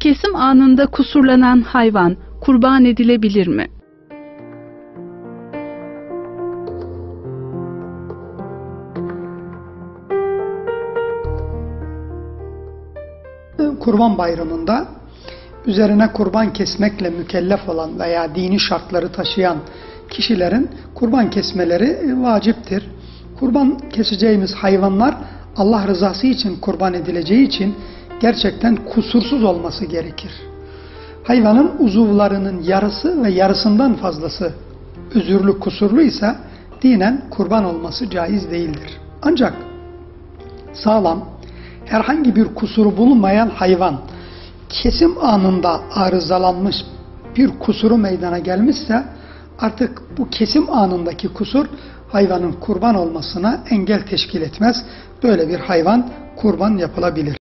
Kesim anında kusurlanan hayvan kurban edilebilir mi? Kurban bayramında üzerine kurban kesmekle mükellef olan veya dini şartları taşıyan kişilerin kurban kesmeleri vaciptir. Kurban keseceğimiz hayvanlar Allah rızası için kurban edileceği için gerçekten kusursuz olması gerekir. Hayvanın uzuvlarının yarısı ve yarısından fazlası özürlü kusurlu ise dinen kurban olması caiz değildir. Ancak sağlam, herhangi bir kusuru bulunmayan hayvan kesim anında arızalanmış bir kusuru meydana gelmişse artık bu kesim anındaki kusur hayvanın kurban olmasına engel teşkil etmez. Böyle bir hayvan kurban yapılabilir.